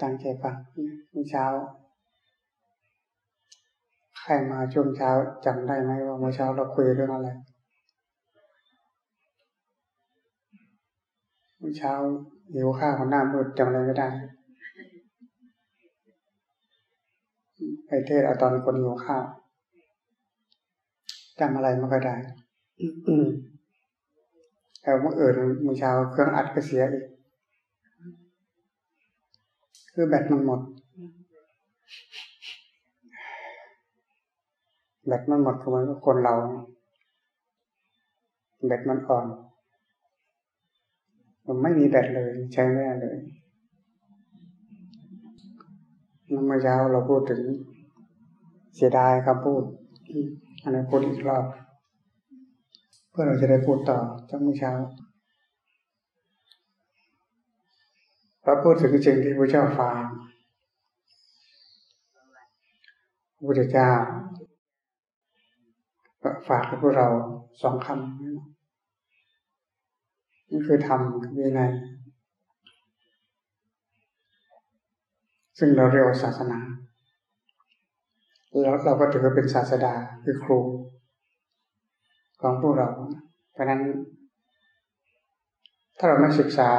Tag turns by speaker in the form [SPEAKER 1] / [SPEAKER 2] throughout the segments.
[SPEAKER 1] ตั้งใจฟังเมื่อเช้า ใครมาช่วงเช้าจำได้ไหมว่าเมื่อเช้าเราคุยเรื่องอะไรเมื่อเช้าหิวข้าวหน้ามืดจำอะไรไม่ได้ ไปเทศเอาตอนคนหิวข้าวจำอะไรไม่ค่อยได้แต่เมื่อเอิญเมื่อเช้าเครื่องอัดก็เสียอีก คือแบตมันหมด แบตมันหมดคือมันก็คนเรา แบตมันอ่อน มันไม่มีแบตเลย ใช้ไม่ได้เลยเมื่อเช้าเราพูดถึงเสียดายคำพูดอันนี้พูดอีกรอบ เพื่อเราจะได้พูดต่อจากเมื่อเช้า พระพูดถึงสิ่งที่พระเจ้าฟังพระพุทธเจ้าฝากให้พวกเราสองคำนี่คือธรรมวินัยซึ่งเราเรียกว่าศาสนา แล้วเราก็ถือว่าเป็นศาสดาคือครู ของพวกเรา เพราะนั้น ถ้าเราไม่ศึกษา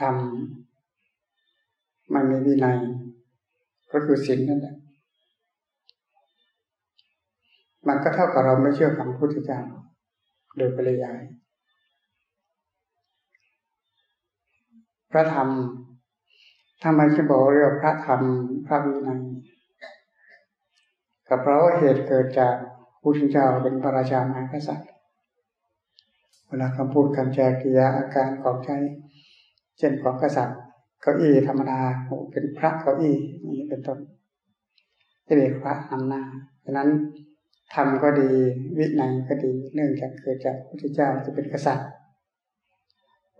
[SPEAKER 1] ทำมันมีวินัย ก็คือศีลนั่นแหละมันก็เท่ากับเราไม่เชื่อคำพุทธเจ้าโดยปริยาย พระธรรมทำไมจะบอกเรียกพระธรรมพระวินัยก็เพราะว่าเหตุเกิดจากพุทธเจ้าเป็นพระราชามหากษัตริย์เวลาคำพูดคำแจกิยาอาการของใช้ เช่นของกษัตริย์เก้าอี้ธรรมดาเป็นพระเก้าอี้นี่เป็นต้นจะเรียกพระอำนาจฉะนั้นธรรมก็ดีวินัยก็ดีเนื่องจากเกิดจากพระพุทธเจ้าจะเป็นกษัตริย์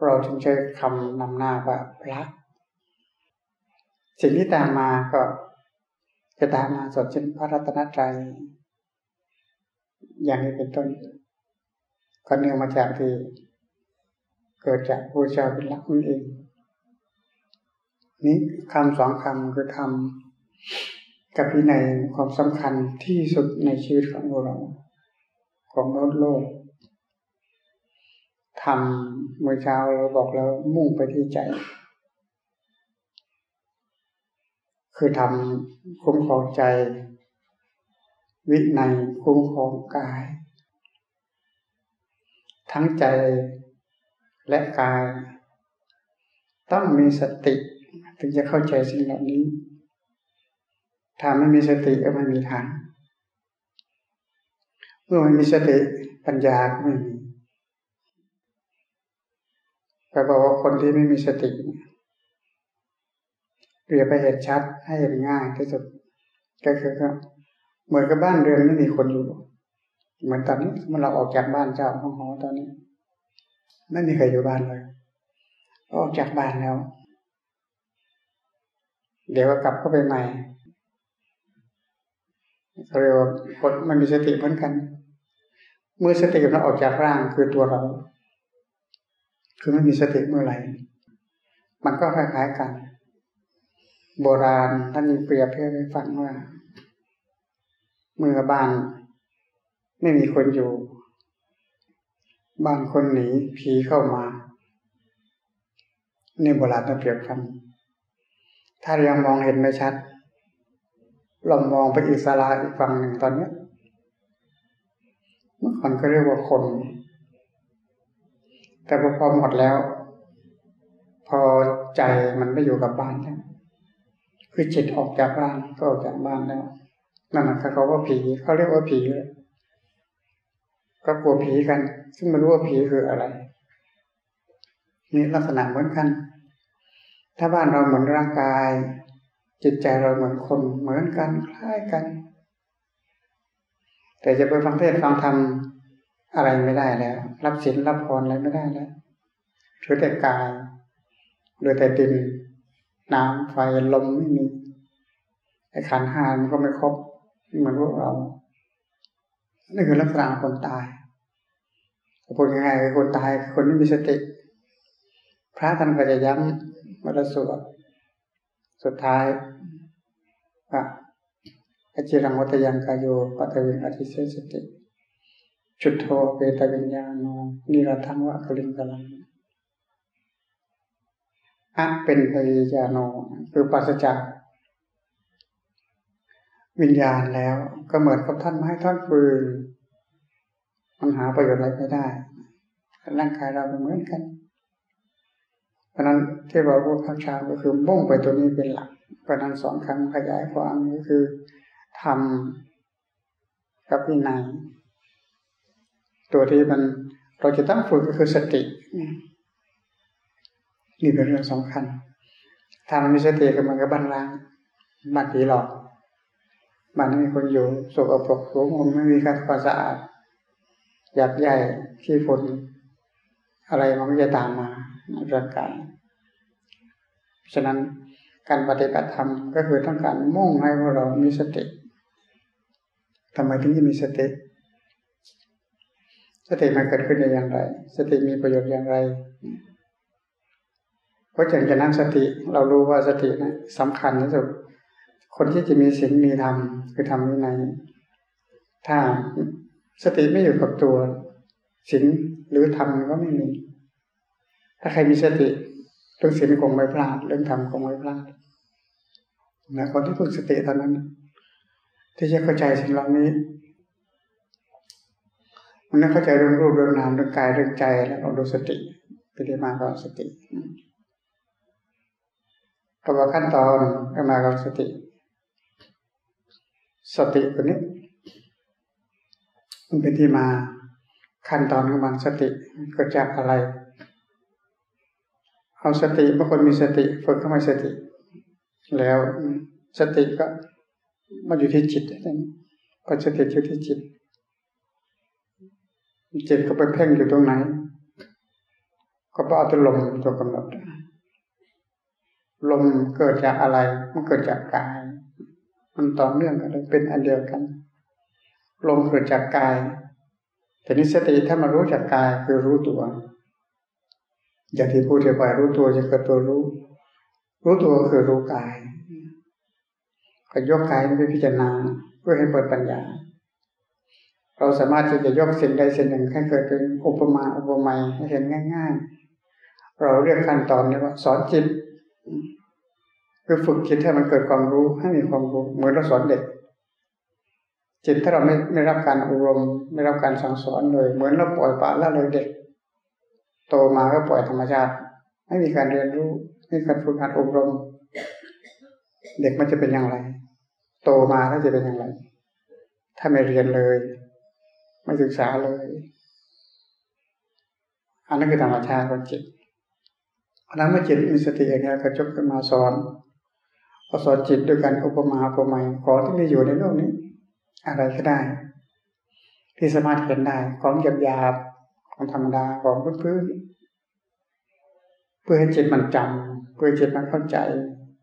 [SPEAKER 1] เราจึงใช้คำนำหน้าว่าพระสิ่งที่ตามมาก็จะตามมาสดเช่นพระรัตนตรัยอย่างนี้เป็นต้นก็เนื่องมาจากที่ เกิดจากพระเจ้าเป็นหลักนั่นเอง นี้คำสองคำคือทำกับพินัยความสำคัญที่สุดในชีวิตของเรา ของโลกโลกทำเมื่อเช้าเราบอกเรามุ่งไปที่ใจ คือทำคุ้มครองใจ วินัยคุ้มครองกาย ทั้งใจ และกาย ต้องมีสติถึงจะเข้าใจสิ่งเหล่านี้ ถ้าไม่มีสติก็ไม่มีทาง เมื่อไม่มีสติปัญญาก็ไม่มีแปลว่าคนที่ไม่มีสติเปรียบไปเห็นชัดให้เห็นง่ายที่สุดก็คือก็เหมือนกับบ้านเรือนไม่มีคนอยู่ เหมือนตอนนี้เมื่อเราออกจากบ้านเจ้าห้องหอตอนนี้ ไม่มีใครอยู่บ้านเลยออกจากบ้านแล้ว เดี๋ยวก็กลับเข้าไปใหม่เขาเรียกว่าคนมันมีสติเหมือนกัน เมื่อสติเราออกจากร่างคือตัวเรา คือไม่มีสติเมื่อไหร่มันก็คล้ายๆกัน โบราณท่านเปรียบเทียบให้ฟังว่า เมื่อบ้านไม่มีคนอยู่ บ้านคนหนีผีเข้ามา นี่โบราณต้องเปรียบกัน ถ้ายังมองเห็นไม่ชัดลองมองไปอีสราอีกฝั่งหนึ่งตอนนี้เมื่อก่อนก็เรียกว่าคน แต่พอหมดแล้ว พอใจมันไม่อยู่กับบ้านแล้วคือจิตออกจากบ้านก็ออกจากบ้านแล้วนั่นแหละเขาว่าผีเขาเรียกว่าผีเลย ก็กลัวผีกัน ซึ่งไม่รู้ว่าผีคืออะไรนี่ลักษณะเหมือนกัน ถ้าบ้านเราเหมือนร่างกาย จิตใจเราเหมือนคนเหมือนกันคล้ายกัน แต่จะไปฟังเทศฟังธรรมอะไรไม่ได้แล้ว รับศีลรับพรอะไรไม่ได้แล้วถือแต่กายเหลือแต่ดิน น้ำไฟลมไม่มีไอ้ขันห้ามันก็ไม่ครบเหมือนพวกเรา นี่คือลักษณะคนตายพูดง่ายๆคนตายคนที่มีสติ พระท่านก็จะย้ำมาสวดสุดท้ายว่าอจิรังวัตยังกายโยปัตวิงอธิเสสติจุดโทเวตวิญญาโนนิรัตังวะกลิงกลังอะเป็นปริญาโน คือปัสจาก วิญญาณแล้วก็เหมือนกับท่านไม้ท่อนฟืนมันหาประโยชน์อะไรไม่ได้ ร่างกายเราเหมือนกัน เพราะนั้นที่เราพูดข้าวชาก็คือมุ่งไปตัวนี้เป็นหลักเพราะนั้นสองครั้งขยายความก็คือทำกับวินัยตัวที่มันเราจะต้องฝึกก็คือสตินี่เป็นเรื่องสำคัญถ้ามันมีสติก็มันก็บันล้างบันผีหลอก บ้านมีคนอยู่สกปรกหัวงมไม่มีการความสะอาดหยักใหญ่ขี้ฝุ่นอะไรมันก็จะตามมาในร่างกายฉะนั้นการปฏิบัติธรรมก็คือต้องการมุ่งให้พวกเรามีสติทำไมถึงจะมีสติสติมันเกิดขึ้นได้อย่างไร สติมีประโยชน์อย่างไรเพราะจากนั้นสติเรารู้ว่าสตินะสำคัญที่สุด คนที่จะมีศีลมีธรรมคือทำวินัยถ้าสติไม่อยู่กับตัวศีลหรือธรรมก็ไม่มี ถ้าใครมีสติเรื่องศีลคงไม่พลาด เรื่องธรรมคงไม่พลาดนะคนที่ฝึกสติเท่านั้น ที่จะเข้าใจสิ่งเหล่านี้มันต้องเข้าใจเรื่องรูปเรื่องนามเรื่องกายเรื่องใจแล้วเราดูสติปฏิมากับสติตัวขั้นตอนก็มากับสติ สติตัวนี้มันเป็นที่มาขั้นตอนของมันสติเกิดจากอะไร เอาสติบางคนมีสติฝึกเข้ามาสติ แล้วสติก็มาอยู่ที่จิตนั่นพอสติอยู่ที่จิต จิตก็ไปเพ่งอยู่ตรงไหน ก็เอาตัวลมตัวกำหนดลมเกิดจากอะไร มันเกิดจากกาย มันต่อเนื่องกันเลยเป็นอันเดียวกัน ลมเกิดจากกาย แต่นิสติถ้ามารู้จากกายคือรู้ตัว อย่างที่พูดไปรู้ตัวจะเกิดตัวรู้ รู้ตัวคือรู้กายก็ยกกายไปพิจารณาเพื่อให้เปิดปัญญา เราสามารถที่จะยกสิ่งใดสิ่งหนึ่งให้เกิดเป็นอุปมาอุปไมยให้เห็นง่าย ๆ เราเรียกขั้นตอนนี้ว่าสอนจิต คือฝึกจิตให้มันเกิดความรู้ให้มีความรู้เหมือนเราสอนเด็ก จิตถ้าเราไม่ไม่รับการอบรม ไม่รับการสั่งสอนเลย เหมือนเราปล่อยปละละเลยเด็ก โตมาก็ปล่อยธรรมชาติ ไม่มีการเรียนรู้ไม่มีการฝึกหัดอบรม เด็กมันจะเป็นอย่างไร โตมาแล้วจะเป็นอย่างไร ถ้าไม่เรียนเลย ไม่ศึกษาเลย อันนั้นคือธรรมชาติของจิตอันนั้นเมื่อจิตมีสติอย่างนี้กระจบขึ้นมาสอน พอสอนจิตด้วยกันอุปมาอุปไมยของที่มีอยู่ในโลกนี้ อะไรก็ได้ ที่สามารถเห็นได้ของหยาบหยาบของธรรมดาของพื้นพื้นเพื่อให้จิตมันจำเพื่อจิตมันเข้าใจ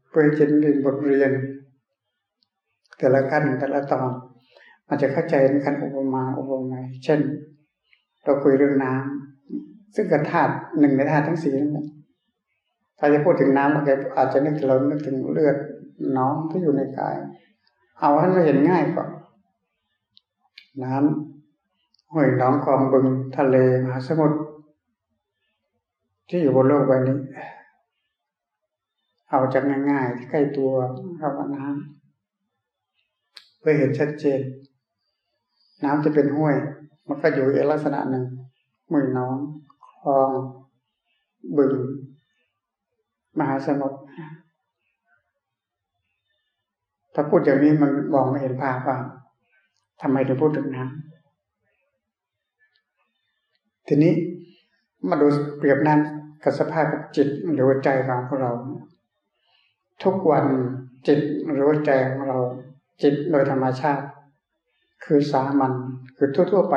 [SPEAKER 1] เพื่อให้จิตเรียนบทเรียน แต่ละขั้นแต่ละตอนมันจะเข้าใจในขั้นอุปมาอุปไมยเช่น เราคุยเรื่องน้ำซึ่งกระธาตุหนึ่งในธาตุทั้งสี่นั่นแหละถ้าจะพูดถึงน้ำเราอาจจะนึกถึงเรานึกถึงเลือด น้องที่อยู่ในกาย เอาให้มันเห็นง่ายก่อนน้ำห้วยน้องคลองบึงทะเลมหาสมุทรที่อยู่บนโลกใบนี้ เอาจากง่ายๆที่ใกล้ตัวคำว่าน้ำเพื่อเห็นชัดเจน น้ำจะเป็นห้วย มันก็อยู่อีกลักษณะหนึ่งมือน้องคลองบึง มหาสมุทร ถ้าพูดอย่างนี้มันมองไม่เห็นภาพว่าทำไมถึงพูดถึงน้ำทีนี้มาดูเปรียบนั้นกับสภาพจิตหรือใจของเรา ทุกวันจิตหรือใจของเรา จิตโดยธรรมชาติ คือสามัญคือทั่วๆไป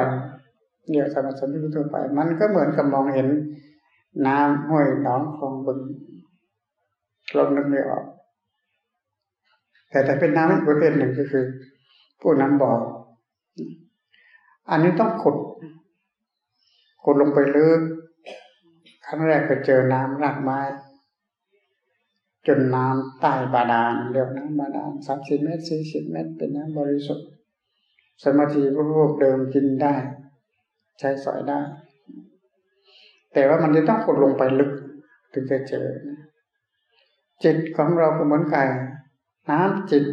[SPEAKER 1] เรียกสามัญสมิทั่วไป มันก็เหมือนกับมองเห็นน้ำห้วยหนองคลองบึงเรานึกไม่ออก แต่แต่เป็นน้ำอีกประเภทหนึ่งก็คือผู้น้ำบ่ออันนี้ต้องขุดขุดลงไปลึกครั้งแรกก็เจอน้ำรากไม้ จนน้ำใต้บาดาลเรียกน้ำบาดาลสามสิบเมตรสี่สิบเมตร เป็นน้ำบริสุทธิ์ สมาธิพวกเดิมกินได้ ใช้สอยได้ แต่ว่ามันจะต้องขุดลงไปลึกถึงจะเจอ จิตของเราก็เหมือนกัน น้ำจิต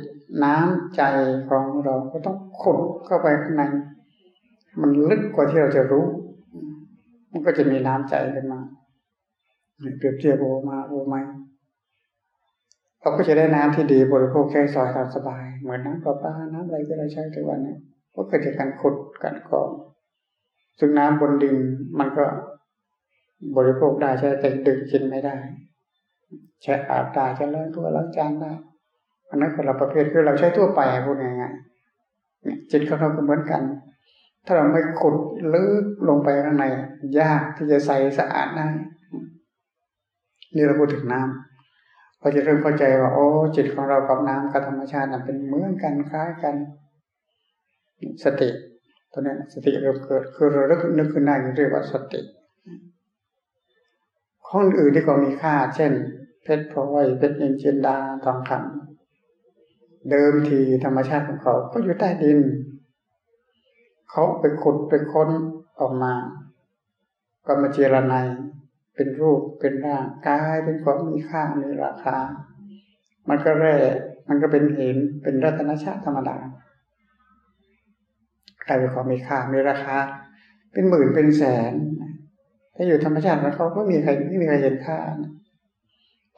[SPEAKER 1] น้ำใจของเราก็ต้องขุดเข้าไปข้างใน มันลึกกว่าที่เราจะรู้ มันก็จะมีน้ำใจขึ้นมาเปรียบเทียบโอมาโอไมเราก็จะได้น้ำที่ดีบริโภคแค่ซอยตามสบาย เหมือนน้ำประปาน้ำอะไรที่เราใช้ทุกวันนี้ก็เกิดจากการขุดการกรองซึ่งน้ำบนดินมันก็บริโภคได้ใช่แต่ดึงกินไม่ได้ ใช้อาบได้ใช้ล้างตัวล้างจานได้ อันนั้นคนละประเภทคือเราใช้ทั่วไปพูดง่ายๆจิตของเราก็เหมือนกัน ถ้าเราไม่ขุดลึกลงไปข้างใน ยากที่จะใสสะอาดได้นี่เราพูดถึงน้ำเราจะเริ่มเข้าใจว่าโอ้จิตของเรากับน้ำกับธรรมชาตินั้นเป็นเหมือนกันคล้ายกัน สติตัวนี้สติเริ่มเกิดคือเราลิกนึกขึ้นได้เรียกว่าสติข้ออื่นที่ก็มีค่า เช่น เพชรพลอยเพชรเงินเจนดาทองคำ เดิมทีธรรมชาติของเขาก็อยู่ใต้ดิน เขาไปขุดไปค้นออกมาก็มาเจรนายเป็นรูปเป็นร่างกายเป็นของมีค่ามีราคา มันก็แร่มันก็เป็นเห็นเป็นรัตนชาติธรรมดากลายเป็นของมีค่ามีราคา เป็นหมื่นเป็นแสนถ้าอยู่ธรรมชาติแล้วเขาก็มีใครไม่มีใครเห็นค่า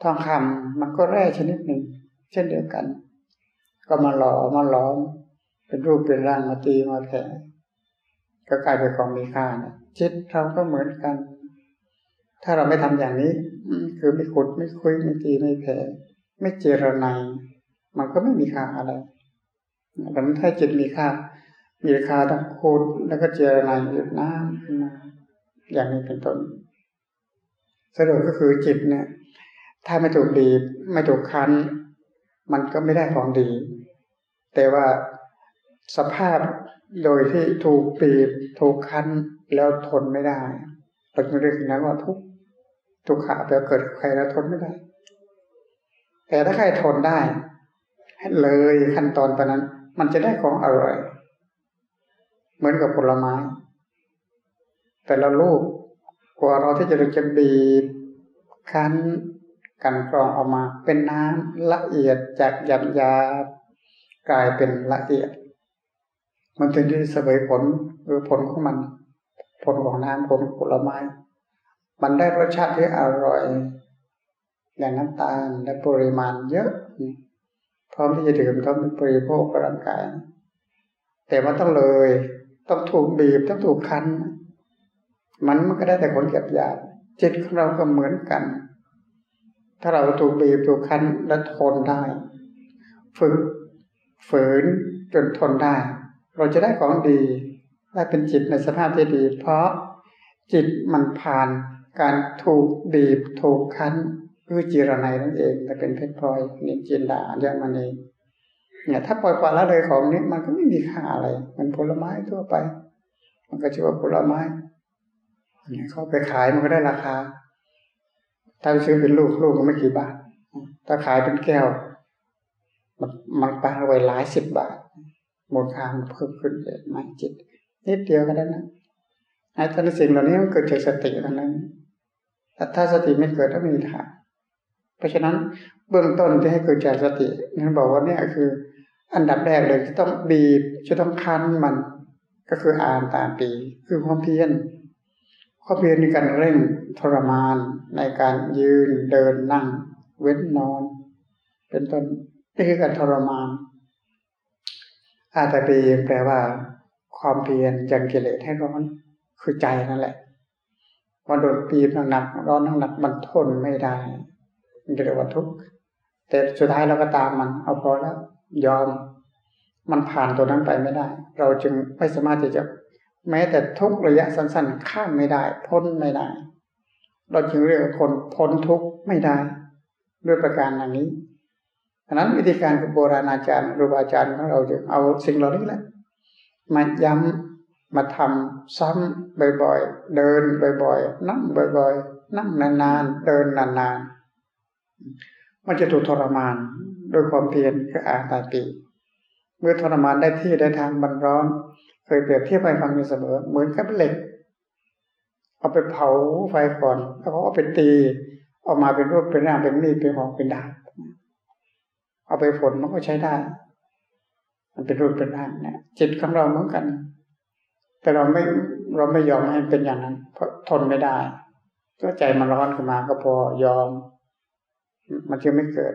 [SPEAKER 1] ทองคำมันก็แร่ชนิดหนึ่ง เช่นเดียวกัน ก็มาหล่อมาหลอม เป็นรูปเป็นร่างมาตีมาแผ่ก็กลายเป็นของมีค่านะจิตเราก็เหมือนกัน ถ้าเราไม่ทำอย่างนี้คือไม่ขุดไม่คุยไม่ตีไม่แผ่ไม่เจรนายมันก็ไม่มีค่าอะไรดังนั้นถ้าจิตมีค่า มีราคาต้องขุดแล้วก็เจรนายน้ำอย่างนี้เป็นต้นสรุปก็คือจิตเนี่ย ถ้าไม่ถูกบีบไม่ถูกคั้น มันก็ไม่ได้ของดี แต่ว่าสภาพโดยที่ถูกบีบถูกคั้นแล้วทนไม่ได้เราจึงเรียกนั้นว่าทุกทุกขาแปลเกิดใครแล้วทนไม่ได้ แต่ถ้าใครทนได้เลยขั้นตอนปนั้น มันจะได้ของอร่อย เหมือนกับผลไม้ แต่ละลูกกว่าเราที่จะจะบีบคั้นกันกรองออกมา เป็นน้ำละเอียดจากหยาบยา กลายเป็นละเอียด มันถึงที่เสวยผลหรือผลของมัน ผลของน้ำผลผลไม้ มันได้รสชาติที่อร่อยอย่งน้ำตาลและปริมาณเยอะ พร้อมที่จะดื่มพร้อมบริโภคร่างกาย แต่มันต้องเลย ต้องถูกบีบต้องถูกคั้น มันมันก็ได้แต่ผลหยาบยาจิตของเราก็เหมือนกัน ถ้าเราถูกบีบถูกคั้นและทนได้ ฝึก ฝืนจนทนได้ เราจะได้ของดีได้เป็นจิตในสภาพที่ดี เพราะจิตมันผ่านการถูกบีบถูกคั้นคือจีรนัยนั่นเองแต่เป็นเพชรพลอยนี่จินดาเรียกมันเองเนี่ย ถ้าปล่อยปละละเลยของนี้มันก็ไม่มีค่าอะไร มันผลไม้ทั่วไป มันก็ชื่อว่าผลไม้เนี่ยเขาไปขายมันก็ได้ราคา ถ้าไปซื้อเป็นลูกลูกก็ไม่กี่บาทถ้าขายเป็นแก้ว มันมันปาไว้หลายสิบบาทมูลค่ามันเพิ่มขึ้นเลยไม่จิต นิดเดียวก็ได้นะไอ้ท่านสิ่งเหล่านี้มันเกิดจากสติเท่านั้นแต่ถ้าสติไม่เกิดก็ไม่มีทางเพราะฉะนั้นเบื้องต้นที่ให้เกิดจากสตินั่นบอกว่าเนี่ยคือ อันดับแรกเลยจะต้องบีบจะต้องคั้นมัน ก็คืออ่านตามปี คือความเพียรเขามเพียรในการเร่งทรมานในการยืนเดินนั่ง เว้นนอน เป็นต้น นี่คือการทรมาน อาตปีแปลว่า ความเพียรยังกิเลสให้ร้อนคือใจนั่นแหละมันโดนปีบหนักร้อนหนักมันทนไม่ได้มันเรียกว่าทุกข์แต่สุดท้ายเราก็ตามมัน เอาพอแล้ว ยอม มันผ่านตัวนั้นไปไม่ได้ เราจึงไม่สามารถที่จะ แม้แต่ทุกระยะสั้นๆ ข้ามไม่ได้ พ้นไม่ได้ เราจึงเรียกคนพ้นทุกข์ไม่ได้ ด้วยประการอย่างนี้ นั้นวิธีการของโบราณอาจารย์ครูบาอาจารย์ของเราจะเอาสิ่งเหล่านี้แหละมาย้ำมาทำซ้ำบ่อยๆ เดินบ่อยๆ นั่งบ่อยๆ นั่งนานๆ เดินนานๆ มันจะถูกทรมานโดยความเพียรคืออาตาปีเมื่อทรมานได้ที่ได้ทางมันร้อน เคยเปรียบเทียบไปฟังอยู่เสมอ เหมือนกับเหล็ก เอาไปเผาไฟก่อน แล้วก็เอาไปตี ออกมาเป็นรูปเป็นร่างเป็นมีดเป็นหอกเป็นดาบ เอาไปฝนมันก็ใช้ได้ มันเป็นรูปเป็นร่างเนี่ยจิตของเราเหมือนกัน แต่เราไม่เราไม่ยอมให้เป็นอย่างนั้น เพราะทนไม่ได้ก็ใจมันร้อนขึ้นมาก็พอยอม มันจะไม่เกิด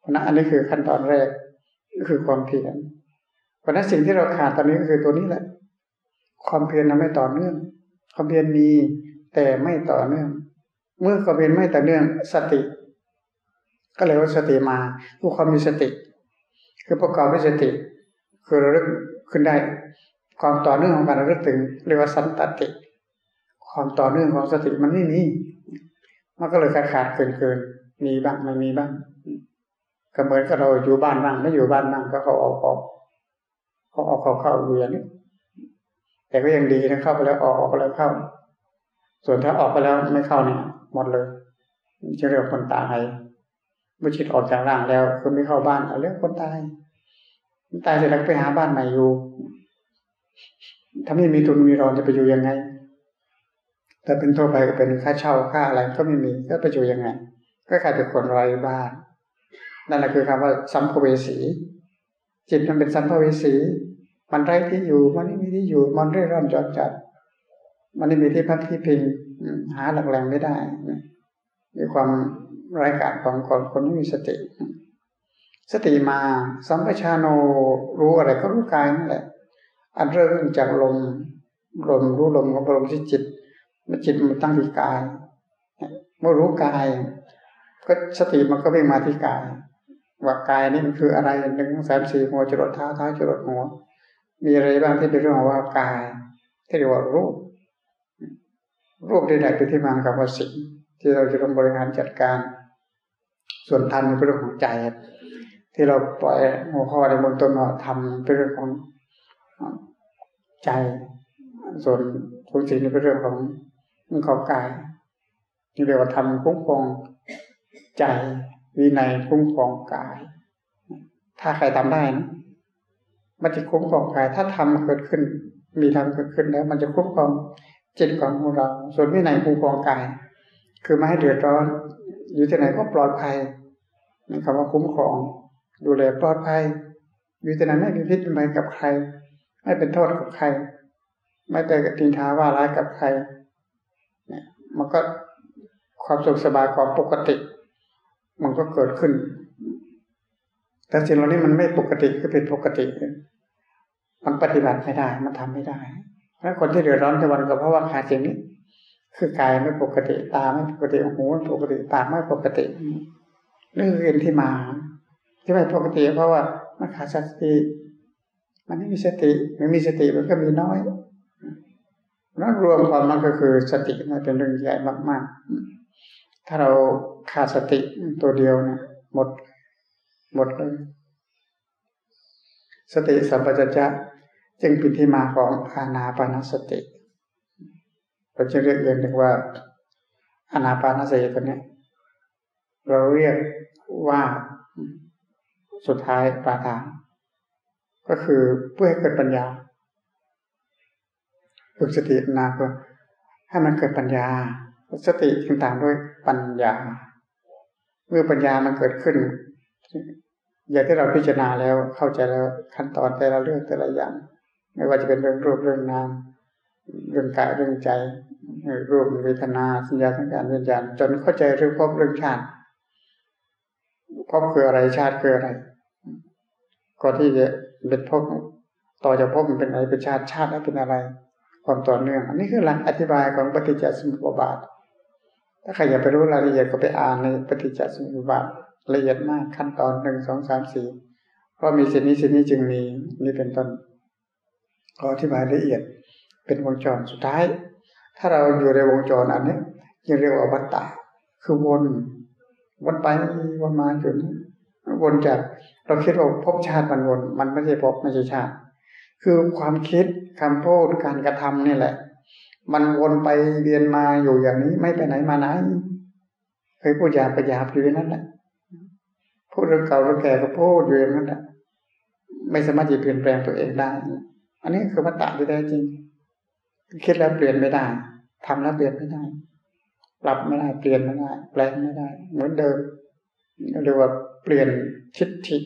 [SPEAKER 1] เพราะนั้นอันนี้คือขั้นตอนแรกก็คือความเพียรเพราะนั้นสิ่งที่เราขาดตอนนี้ก็คือตัวนี้แหละ ความเพียรเราไม่ต่อเนื่อง ความเพียรมีแต่ไม่ต่อเนื่อง เมื่อความเพียรไม่ต่อเนื่อง สติ ก็เลยว่าสติมาผู้ความมีสติ คือประกอบด้วยสติ คือระลึกขึ้นได้ ความต่อเนื่องของการระลึกถึงเรียกว่าสันตติ ความต่อเนื่องของสติมันไม่มีมันก็เลยขาดขาดเกินเกินมีบ้างไม่มีบ้างก็เหมือนกับเราอยู่บ้านบ้างไม่อยู่บ้านบ้างก็เขาออกออกเขาออกเขาเข้าอยู่อย่างนี้แต่ก็ยังดีนะเข้าไปแล้วออกออกไปแล้วเข้า ส่วนถ้าออกไปแล้วไม่เข้าเนี่ยหมดเลยจะเรียกคนตาย เมื่อจิตออกจากร่างแล้วคือไม่เข้าบ้านเรียกคนตายตายเสร็จแล้วไปหาบ้านใหม่อยู่ถ้าไม่มีทุนมีรอนจะไปอยู่ยังไง แต่เป็นทั่วไปก็เป็นค่าเช่าค่าอะไรก็ไม่มีก็ไปอยู่ยังไง ก็กลายเป็นคนไร้บ้าน นั่นแหละคือคำว่าสัมภเวสี จิตมันเป็นสัมภเวสี มันไร้ที่อยู่ มันไม่มีที่อยู่ มันเร่ร่อนจอดจัด มันไม่มีที่พักที่พิง หาหลักแหล่งไม่ได้ มีความ ไร้กาศของคนคนไม่มีสติ สติมาสัมปชานโนรู้อะไรก็รู้กายนั่นแหละ อันเริ่มจากลมลมรู้ลมของลมที่จิตมันจิตมันตั้งที่กายเมื่อรู้กาย ก็สติมันก็วิ่งมาที่กาย ว่ากายนี่มันคืออะไรหนึ่งสามสี่หัวจรดเท้าเท้าจรดหัว มีอะไรบ้างที่เป็นเรื่องว่ากาย ที่เรียกว่ารูป รูปใดๆเป็นที่มาของว่าสิ่งที่เราจะต้องบริหารจัดการ ส่วนธรรมเป็นเรื่องของใจที่เราปล่อยหัวข้อในบนต้นว่าทำเป็นเรื่องของใจ ส่วนทุกสิ่งนี่เป็นเรื่องของของกายที่เรียกว่าทำคุ้มครองใจวินัยคุ้มครองกาย ถ้าใครทำได้นะมันจะคุ้มครองกาย ถ้าทำเกิดขึ้น มีทำเกิดขึ้นแล้ว มันจะคุ้มครองจิตของเรา ส่วนวินัยคุ้มครองกาย คือไม่ให้เดือดร้อน อยู่ที่ไหนก็ปลอดภัยนั่คำว่าคุ้มครอง ดูแลปลอดภัย อยู่ที่ไหนไม่มีพิษเป็นภัยกับใคร ไม่เป็นโทษกับใคร ไม่ไปกตินทาว่าร้ายกับใครเนี่ยมันก็ความสุขสบายความปกติ มันก็เกิดขึ้น แต่สิ่งเหล่านี้มันไม่ปกติคือเป็นปกติ มันปฏิบัติไม่ได้ มันทำไม่ได้เพราะคนที่เดือดร้อนทุกวันก็เพราะว่าขาดสิ่งนี้ คือกายไม่ปกติตาไม่ปกติหูไม่ปกติปากไม่ปกตินี่คือเนที่มา ที่ไม่ปกติเพราะว่ามันขาดสติ มันไม่มีสติไม่มีสติมันก็มีน้อยนั้นรวมความมันก็คือสติมันเป็นเรื่องใหญ่มากๆ ถ้าเราขาดสติตัวเดียวเนี่ยหมด หมดเลยสติสัมปชัญญะจึงเป็นที่มาของอานาปานสติ เราจะเรียกเรียกว่าอานาปานสติตัวนี้เราเรียกว่าสุดท้ายปาทานก็คือเพื่อให้เกิดปัญญาฝึกสตินาเพื่อให้มันเกิดปัญญา สติจึงต่างด้วยปัญญา เมื่อปัญญามันเกิดขึ้น อย่างที่เราพิจารณาแล้วเข้าใจแล้วขั้นตอนแต่ละเรื่องแต่ละอย่าง ไม่ว่าจะเป็นเรื่องรูปเรื่องนามเรื่องกายเรื่องใจ รูปเวทนาสัญญาสังการวิญญาณจนเข้าใจเรื่องพบเรื่องชาติพบคืออะไรชาติคืออะไรก่อนที่จะเป็นพบต่อจากพบมันเป็นอะไรเป็นชาติชาติแล้วเป็นอะไร ความต่อเนื่อง อันนี้คือหลักอธิบายของปฏิจจสมุปบาท ถ้าใครอยากไปรู้รายละเอียดก็ไปอ่านในปฏิจจสมุปบาทละเอียดมากขั้นตอนหนึ่งสองสามสี่เพราะมีสิ่งนี้สิ่งนี้จึงมีนี่เป็นต้นขออธิบายละเอียดเป็นวงจรสุดท้าย ถ้าเราอยู่ในวงจรอันนี้ยังเรียกว่าวัฏฏะคือวนวนไปวนมาจนวนจากเราคิดว่าพบชาติมันวน มันไม่ใช่พบไม่ใช่ชาติ คือความคิดคำพูดการกระทำนี่แหละ มันวนไปเวียนมาอยู่อย่างนี้ไม่ไปไหนมาไหนเคยพูดยาปยาพอยู่นั่นแหละพูดเรื่องเก่าเรื่องแก่ก็พูดอยู่อย่างนั้นแหละไม่สามารถจะเปลี่ยนแปลงตัวเองได้ อันนี้คือวัตตะที่แท้จริง คิดแล้วเปลี่ยนไม่ได้ทำแล้วเปลี่ยนไม่ได้ปรับไม่ได้เปลี่ยนไม่ได้แปลงไม่ได้ เหมือนเดิมเรียกว่าเปลี่ยนทิฏฐิ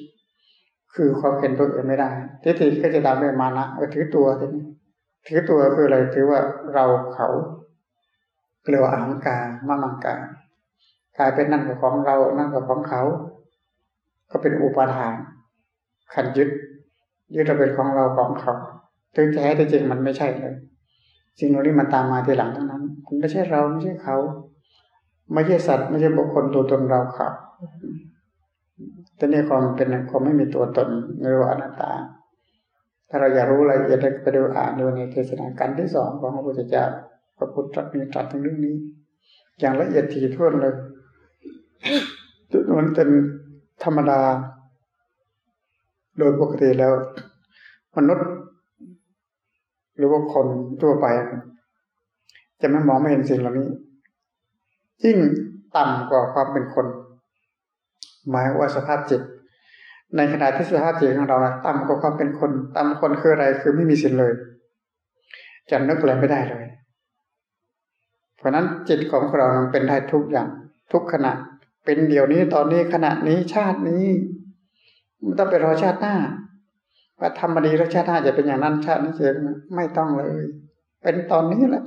[SPEAKER 1] คือความเห็นตัวเองไม่ได้ทิฏฐิก็จะตามด้มานะถือตัวทีนี้ถือตัวคืออะไรถือว่าเราเขาเรียกว่าอหังการมามังการกลายเป็นนั่นกับของเรา นั่นกับของเขา ก็เป็นอุปาทานขันยึดยึดเราเป็นของเราของเขาถึงแท้ที่จริงมันไม่ใช่เลย สิ่งเหล่านี้มันตามมาทีหลังทั้งนั้นมันไม่ใช่เราไม่ใช่เขา ไม่ใช่สัตว์ ไม่ใช่บุคคลตัวตนเราเขาแต่นี่ความเป็นความไม่มีตัวตนเรียกว่าอนัตตา ถ้าเราอยากรู้รายละเอียดไปดูอ่านดูในเทศนาการที่สองของพระพุทธเจ้าพระพุทธตรัสมีตรัสถึงเรื่องนี้ อย่างละเอียดถี่ถ้วนเลยจุดมันเป็นธรรมดา โดยปกติแล้ว มนุษย์ หรือว่าคนทั่วไป จะไม่มองไม่เห็นสิ่งเหล่านี้ยิ่งต่ำกว่าความเป็นคน หมายว่าสภาพจิต ในขณะที่สภาพจิตของเราต่ำกว่าความเป็นคนต่ำคนคืออะไรคือไม่มีสิ่งเลยจะนึกอะไรไม่ได้เลย เพราะนั้นจิตของเราเป็นได้ทุกอย่าง ทุกขณะ เป็นเดี๋ยวนี้ตอนนี้ขณะนี้ชาตินี้ มันต้องไปรอชาติหน้า ว่าทำมาดีแล้วชาติหน้าจะเป็นอย่างนั้นชาตินี้จะไม่ต้องเลย เป็นตอนนี้แหละ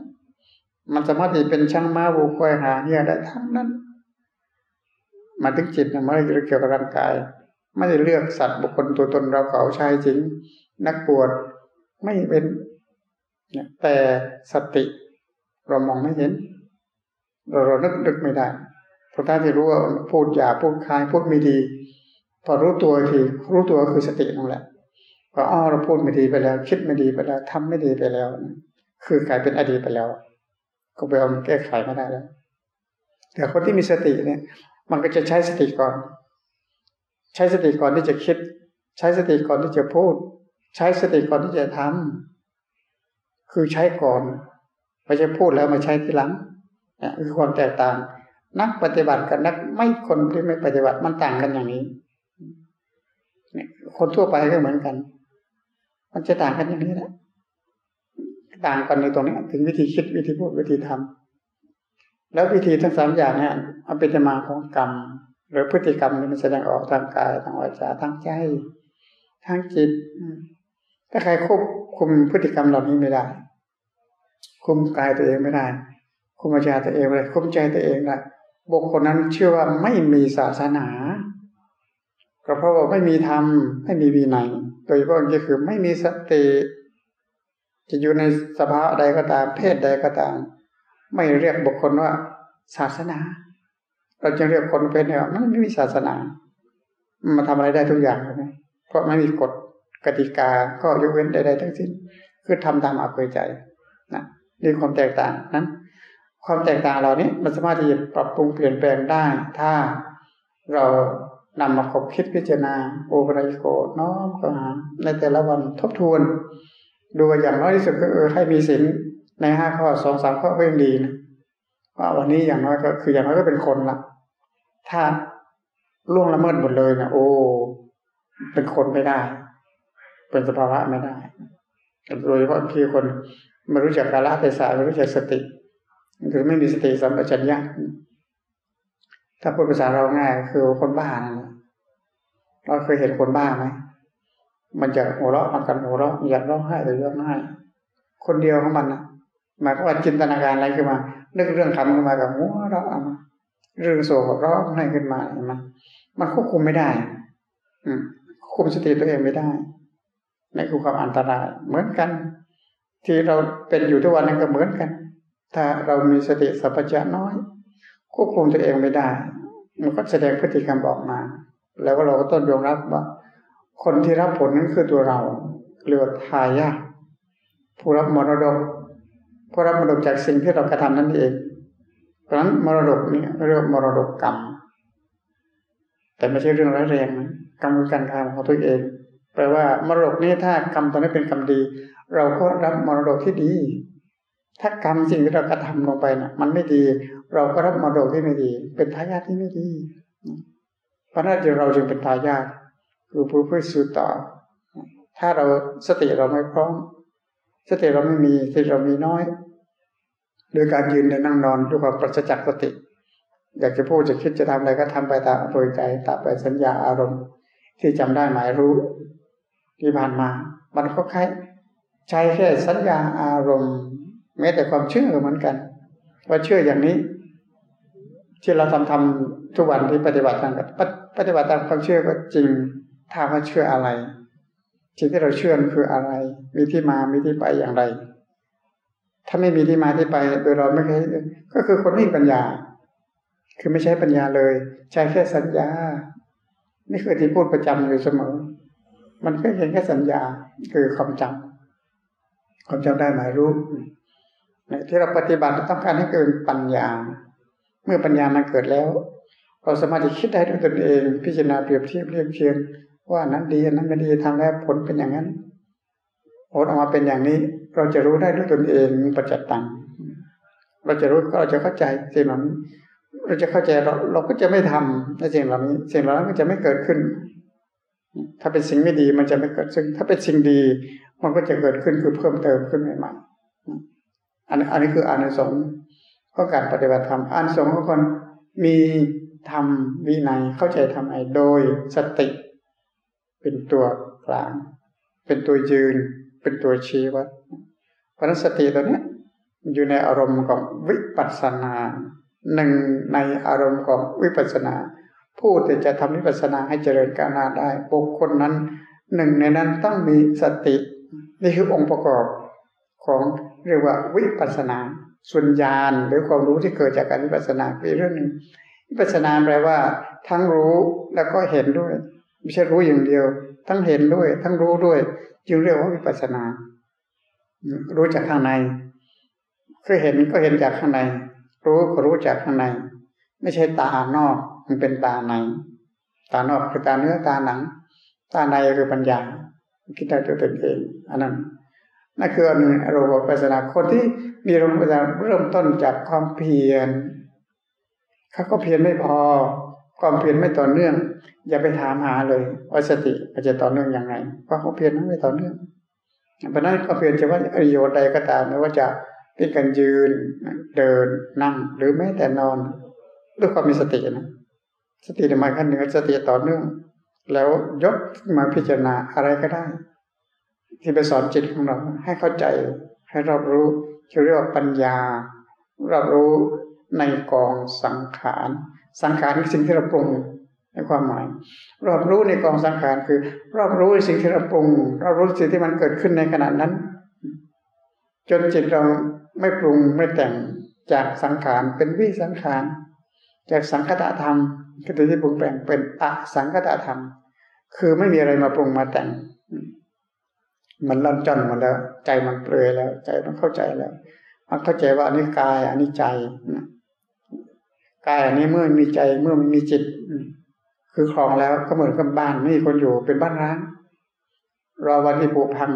[SPEAKER 1] มันสามารถที่เป็นช่างม้าบูคอยหาเนี่ยได้ทั้งนั้น มาถึงจิตนะไม่ได้เกี่ยวกับร่างกาย ไม่ได้เลือกสัตว์บุคคลตัวตนเราเขาชายจริง นักปวดไม่เป็นแต่สติเรามองไม่เห็น เราเรานึกนึกไม่ได้พอท่านที่รู้ว่าพูดหยาพูดคลายพูดไม่ดี พอรู้ตัวทีรู้ตัวคือสตินั่นแหละ พออ้อเราพูดไม่ดีไปแล้ว คิดไม่ดีไปแล้วทำไม่ดีไปแล้ว คือกลายเป็นอดีตไปแล้ว ก็ไปเอาแก้ไขไม่ได้แล้ว แต่คนที่มีสติเนี่ย มันก็จะใช้สติก่อน ใช้สติก่อนที่จะคิด ใช้สติก่อนที่จะพูด ใช้สติก่อนที่จะทำคือใช้ก่อนไม่ใช่พูดแล้วมาใช้ทีหลังเนี่ยคือความแตกต่าง นักปฏิบัติกับนักไม่คนที่ไม่ปฏิบัติมันต่างกันอย่างนี้เนี่ยคนทั่วไปก็เหมือนกัน มันจะต่างกันอย่างนี้แหละต่างกันในตรงนี้ถึงวิธีคิดวิธีพูดวิธีทำแล้ววิธีทั้งสามอย่างเนี่ยมันเป็นมาของกรรม หรือพฤติกรรมที่มันแสดงออกทางกายทางวาจาทางใจทางจิตถ้าใครควบคุมพฤติกรรมเหล่านี้ไม่ได้ คุมกายตัวเองไม่ได้ คุมวาจาตัวเองไม่ได้คุมใจตัวเองได้บุคคลนั้นเชื่อว่าไม่มีศาสนา ก็เพราะว่าไม่มีธรรมไม่มีวินัย โดยเฉพาะก็คือไม่มีสติ จะอยู่ในสภาใดก็ตาม เพศใดก็ตาม ไม่เรียกบุคคลว่าศาสนา เราจะเรียกคนเป็นเนี่ยมันไม่มีศาสนามาทำอะไรได้ทุกอย่างเลยเพราะไม่มีกฎกติกาก็ยกเว้นใดๆทั้งสิ้น คือทำตามอัปใจนะนี่ความแตกต่างนั้น ความแตกต่างเหล่านี้มันสามารถที่จะปรับปรุงเปลี่ยนแปลงได้ ถ้าเรา นำมาคบคิดพิจารณาโอปรายโกน้อมเข้าหาในแต่ละวันทบทวน ดูอย่างน้อยที่สุดก็เออให้มีศีลในห้าข้อสองสามข้อก็ยังดีนะว่าวันนี้อย่างน้อยก็คืออย่างน้อยก็เป็นคนละถ้าล่วงละเมิดหมดเลยนะโอ้เป็นคนไม่ได้ เป็นสภาวะไม่ได้โดยเฉพาะที่คนไม่รู้จักกาลเทศะไม่รู้จักสติคือไม่มีสติสัมปชัญญะ ถ้าพูดภาษาเราง่ายคือคนบ้านั่นเราเคยเห็นคนบ้าไหมมันจะหัวเราะมันกันหัวเราะอยากร้องไห้หรือร้องไห้คนเดียวของมันนะหมายความว่าจินตนาการอะไรขึ้นมา นึกเรื่องคำขึ้นมากับหัวเราะมาเรื่องโศกร้องไห้ขึ้นมาเห็นไหมมันควบคุมไม่ได้ อืมคุมสติตัวเองไม่ได้นี่คือความอันตราย เหมือนกัน ที่เราเป็นอยู่ทุกวันนั้นก็เหมือนกัน ถ้าเรามีสติสัพพะน้อย ควบคุมตัวเองไม่ได้ มันก็แสดงพฤติกรรมออกมา แล้วเราก็ต้องยอมรับว่า คนที่รับผลนั้นคือตัวเราเรียกว่าทายาผู้รับมรดกผู้รับมรดกจากสิ่งที่เรากระทำนั่นเอง เพราะฉะนั้นมรดกนี้เรียกมรดกกรรม แต่ไม่ใช่เรื่องร้ายแรงนะกรรมคือการทำของตัวเอง แปลว่ามรดกนี้ถ้ากรรมตอนนี้เป็นกรรมดี เราก็รับมรดกที่ดี ถ้ากรรมสิ่งที่เรากระทำลงไปนะ่ะ มันไม่ดี เราก็รับมรดกที่ไม่ดี เป็นทายาทที่ไม่ดี เพราะนั้นเราจึงเป็นทายาทคือผู้ผู้สืบต่อ ถ้าเราสติเราไม่พร้อม สติเราไม่มีสติเรามีน้อยโดยการยืนเดินนั่งนอนด้วยความปราศจากษ์สติ อยากจะพูดจะคิดจะทำอะไรก็ทำไปตามอำเภอใจตามไปสัญญาอารมณ์ ที่จำได้หมายรู้ที่ผ่านมา มันก็แค่ใช้แค่สัญญาอารมณ์ แม้แต่ความเชื่อเหมือนกัน ว่าเชื่ออย่างนี้ ที่เราทำทำทุกวันที่ปฏิบัติตามปฏิบัติตามความเชื่อก็จริงถามว่าเชื่ออะไรสิ่งที่เราเชื่อคืออะไร มีที่มามีที่ไปอย่างไร ถ้าไม่มีที่มาที่ไปโดยเราไม่เคยก็คือคนไม่มีปัญญา คือไม่ใช่ปัญญาเลย ใช้แค่สัญญา นี่คือที่พูดประจำอยู่เสมอ มันแค่เห็นแค่สัญญาคือความจำความจำได้หมายรู้ที่เราปฏิบัติต้องการให้เกิดปัญญา เมื่อปัญญามันเกิดแล้ว เราสามารถจะคิดได้ด้วยตนเอง พิจารณาเปรียบเทียบเรียบเคียง ว่านั้นดีนั้นไม่ดีทำแล้วผลเป็นอย่างนั้นผลออกมาเป็นอย่างนี้ เราจะรู้ได้ด้วยตนเองปัจจตังเราจะรู้เราจะเข้าใจสิ่งเหล่านี้เราจะเข้าใจเราเราก็จะไม่ทำในสิ่งเหล่านี้ สิ่งเหล่านั้นก็จะไม่เกิดขึ้น ถ้าเป็นสิ่งไม่ดีมันจะไม่เกิดซึ่ง ถ้าเป็นสิ่งดีมันก็จะเกิดขึ้นคือเพิ่มเติมขึ้นใหม่ๆอันอันนี้คืออานิสงส์ ของการปฏิบัติธรรมอานิสงของคนมีธรรมวินัยเข้าใจทำไอโดยสติ เป็นตัวกลาง เป็นตัวยืน เป็นตัวชี้วัดเพราะนั้นสติตัวนี้อยู่ในอารมณ์ของวิปัสสนาหนึ่งในอารมณ์ของวิปัสสนา ผู้ที่จะทำวิปัสสนาให้เจริญก้าวหน้าได้บุคคลนั้น หนึ่งในนั้นต้องมีสติ นี่คือองค์ประกอบของเรียกว่าวิปัสสนา ส่วนญาณหรือความรู้ที่เกิดจากการวิปัสสนาเป็นเรื่องหนึ่งวิปัสสนาแปลว่า ทั้งรู้แล้วก็เห็นด้วย ไม่ใช่รู้อย่างเดียว ทั้งเห็นด้วย ทั้งรู้ด้วย จึงเรียกว่าวิปัสสนา รู้จากข้างในคือเห็นก็เห็นจากข้างใน รู้ก็รู้จากข้างใน ไม่ใช่ตานอก มันเป็นตาใน ตานอกคือตาเนื้อตาหนัง ตาในคือปัญญาคิดได้ตัวตนเองอันนั้น นั่นคืออันนี้รูปปัสนาคนที่มีรูปปัสนาเริ่มต้นจากความเพียรเขาก็เพียรไม่พอ ความเพียรไม่ต่อเนื่อง อย่าไปถามหาเลยว่าสติมันจะต่อเนื่องอย่างไรเพราะเขาเพียรไม่ต่อเนื่องเพราะนั้นความเพียรจะว่าประโยชน์ใดก็ตามไม่ว่าจะเป็นการยืนเดินนั่งหรือแม้แต่นอนด้วยความมีสตินะสติหมาขั้นหนึ่งสติต่อเนื่อง แล้วยกมาพิจารณาอะไรก็ได้ ที่ไปสอนจิตของเราให้เข้าใจให้รับรู้ที่เรียกว่าปัญญา รับรู้ในกองสังขาร สังขารคือสิ่งที่เราปรุงในความหมายรอบรู้ในกองสังขารคือรอบรู้ในสิ่งที่เราปรุงรอบรู้สิ่งที่มันเกิดขึ้นในขณะนั้น จนจิตเราไม่ปรุงไม่แต่งจากสังขารเป็นวิสังขาร จากสังคตธรรมคือที่ปรุงแต่งเป็นอสังคตธรรม คือไม่มีอะไรมาปรุงมาแต่ง มันล่อนจอนหมดแล้ว ใจมันเปลือยแล้ว ใจมันเข้าใจแล้วมันเข้าใจว่าอันนี้กาย อันนี้ใจกายอันนี้เมื่อมีใจเมื่อมันมีจิตคือคลองแล้วก็เหมือนกับบ้านไม่มีคนอยู่เป็นบ้านร้างรอวันที่ผุพัง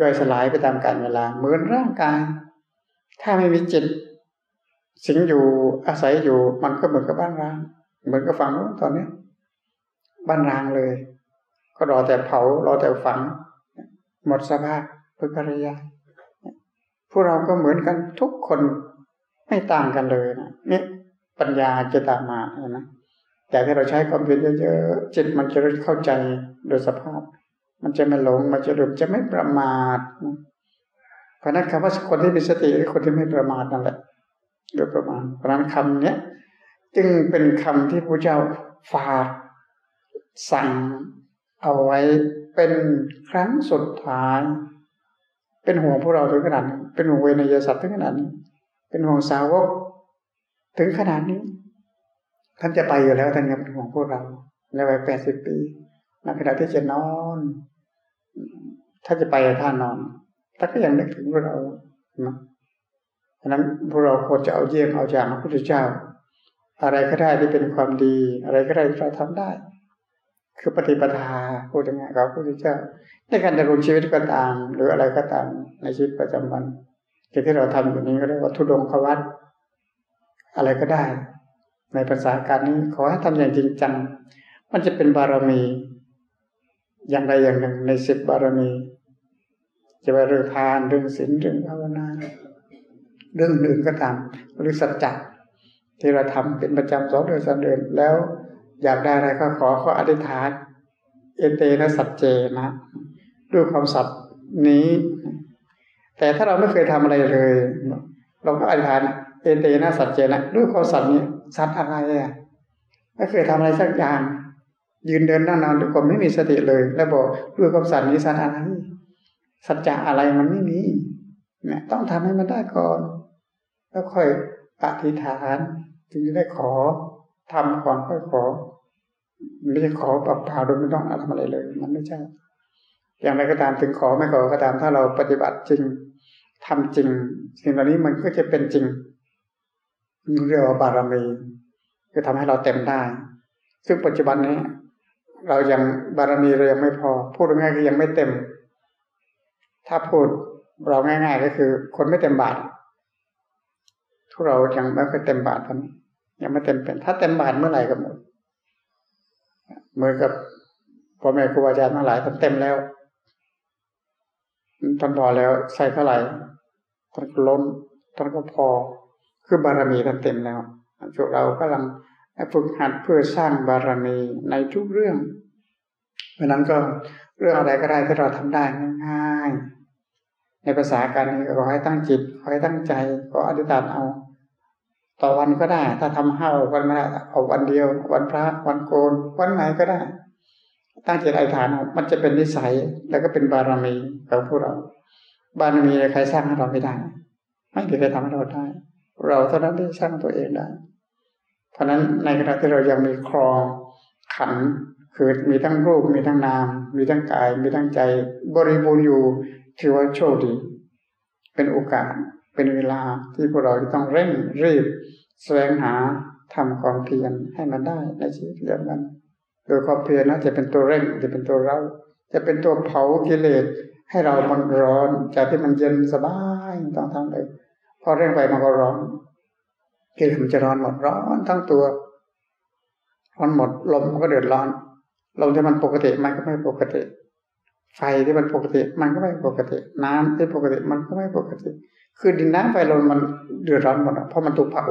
[SPEAKER 1] ย่อยสลายไปตามกาลเวลา เหมือนร่างกาย ถ้าไม่มีจิต สิงอยู่อาศัยอยู่ มันก็เหมือนกับบ้านร้าง เหมือนกับฝังตอนนี้บ้านร้างเลย ก็รอแต่เผารอแต่ฝัง หมดสภาพพุทธริยาพวกเราก็เหมือนกันทุกคนไม่ต่างกันเลยนะนี่ปัญญาจะตามมาเห็นไหมแต่ถ้าเราใช้ความเพียรเยอะๆจิตมันจะเข้าใจโดยสภาพ มันจะไม่หลงมันจะหลุดจะไม่ประมาทเพราะนั้นคำว่าคนที่มีสติคือคนที่ไม่ประมาทนั่นแหละโดยประมาณเพราะนั้นคำเนี้ยจึงเป็นคำที่พระเจ้าฝากสั่งเอาไว้ เป็นครั้งสุดท้าย เป็นห่วงพวกเราถึงขนาดเป็นห่วงเวนยสัตว์ถึงขนาดนี้เป็นห่วงสาวกถึงขนาดนี้ ท่านจะไปอยู่แล้วท่านยังเป็นห่วงพวกเราในวัยแปดสิบปีในขณะที่จะนอน ถ้าจะไปท่านนอนท่านก็ยังนึกถึงพวกเรานะฉะนั้นพวกเราควรจะเอาเยี่ยงเอาจากพระพุทธเจ้า อะไรก็ได้ที่เป็นความดี อะไรก็ได้ที่เราทำได้ คือปฏิปทา พูดยังไงกับพระพุทธเจ้าในการดำรงชีวิตก็ตาม หรืออะไรก็ตามในชีวิตประจำวันที่ที่เราทำอยู่นี้ก็เรียกว่าทุดงควัตอะไรก็ได้ ในภาษาการนี้ขอให้ทำอย่างจริงจัง มันจะเป็นบารมี อย่างใดอย่างหนึ่งในสิบบารมี จะไปเรื่องทานเรื่องศีลเรื่องภาวนาเรื่องอื่นก็ตามหรือสัจจะที่เราทำเป็นประจำสองเดือนสามเดือนแล้ว อยากได้อะไรก็ขอขออธิษฐาน เอเตนะสัจเจนะด้วยความสัตย์นี้ แต่ถ้าเราไม่เคยทำอะไรเลย เราก็อธิษฐานเอเตนะสัจเจนะด้วยความสัตย์นี้สัตย์อะไรอะไม่เคยทำอะไรสักอย่าง ยืนเดินนั่งนอนด้วยความไม่มีสติเลย แล้วบอกด้วยความสัตย์นี้สัตย์อะไรสัจจะอะไรมันไม่มีเนี่ยต้องทำให้มันได้ก่อน แล้วค่อยอธิษฐานจึงจะได้ขอทำก่อนค่อยขอ ไม่ใช่ขอเปล่าๆโดยไม่ต้องทำอะไรเลย มันไม่ใช่ อย่างไรก็ตามถึงขอไม่ขอก็ตามถ้าเราปฏิบัติจริงทำจริง สิ่งเหล่านี้มันก็จะเป็นจริงเรียกว่าบารมีคือทำให้เราเต็มได้ ซึ่งปัจจุบันนี้ เรายังบารมีเรายังไม่พอ พูดง่ายๆคือยังไม่เต็ม ถ้าพูดเราง่าย ๆ ก็คือ คนไม่เต็มบาททุกเรายังไม่ค่อยเต็มบาทกันยังไม่เต็มเป็น ถ้าเต็มบาทเมื่อไหร่ก็หมด เหมือนกับพ่อแม่ครูอาจารย์ทั้งหลายท่านเต็มแล้วท่านพอแล้วใส่เท่าไหร่ท่านล้นท่านก็พอ คือบารมีท่านเต็มแล้วพวกเรากำลังฝึกหัดเพื่อสร้างบารมีในทุกเรื่อง เพราะนั้นก็เรื่องอะไรก็ได้ที่เราทำได้ง่ายในภาษาการนี้ขอให้ตั้งจิตขอให้ตั้งใจขออธิษฐานเอา ต่อวันก็ได้ ถ้าทำห้าวันไม่ได้เอาวันเดียว วันพระ วันโกน วันไหนก็ได้ ตั้งใจอธิษฐานมันจะเป็นนิสัยแล้วก็เป็นบารมีของพวกเรา บารมีใครสร้างให้เราไม่ได้ ไม่มีใครทำให้เราได้ เราเท่านั้นที่สร้างตัวเองได้ เพราะนั้นในขณะที่เรายังมีครองขันคือมีทั้งรูปมีทั้งนาม มีทั้งกาย มีทั้งใจ บริบูรณ์อยู่ถือว่าโชคดี เป็นโอกาส เป็นเวลาที่พวกเราต้องเร่งรีบ แสวงหาทำความเพียรให้มันได้ในชีวิตเรื่องนั้นโดยความเพียรนะจะเป็นตัวเร่งจะเป็นตัวเรา จะเป็นตัวเผากิเลสให้เรามันร้อนจากที่มันเย็นสบายต้องทำเลยพอเร่งไปมันก็ร้อนกิเลสมันจะร้อนหมดร้อนทั้งตัวร้อนหมดลมมันก็เดือดร้อนลมที่มันปกติมันก็ไม่ปกติ ไฟที่มันปกติมันก็ไม่ปกติ น้ำที่ปกติมันก็ไม่ปกติ คือดินน้ำไฟลมมันเดือดร้อนหมดเพราะมันถูกเผา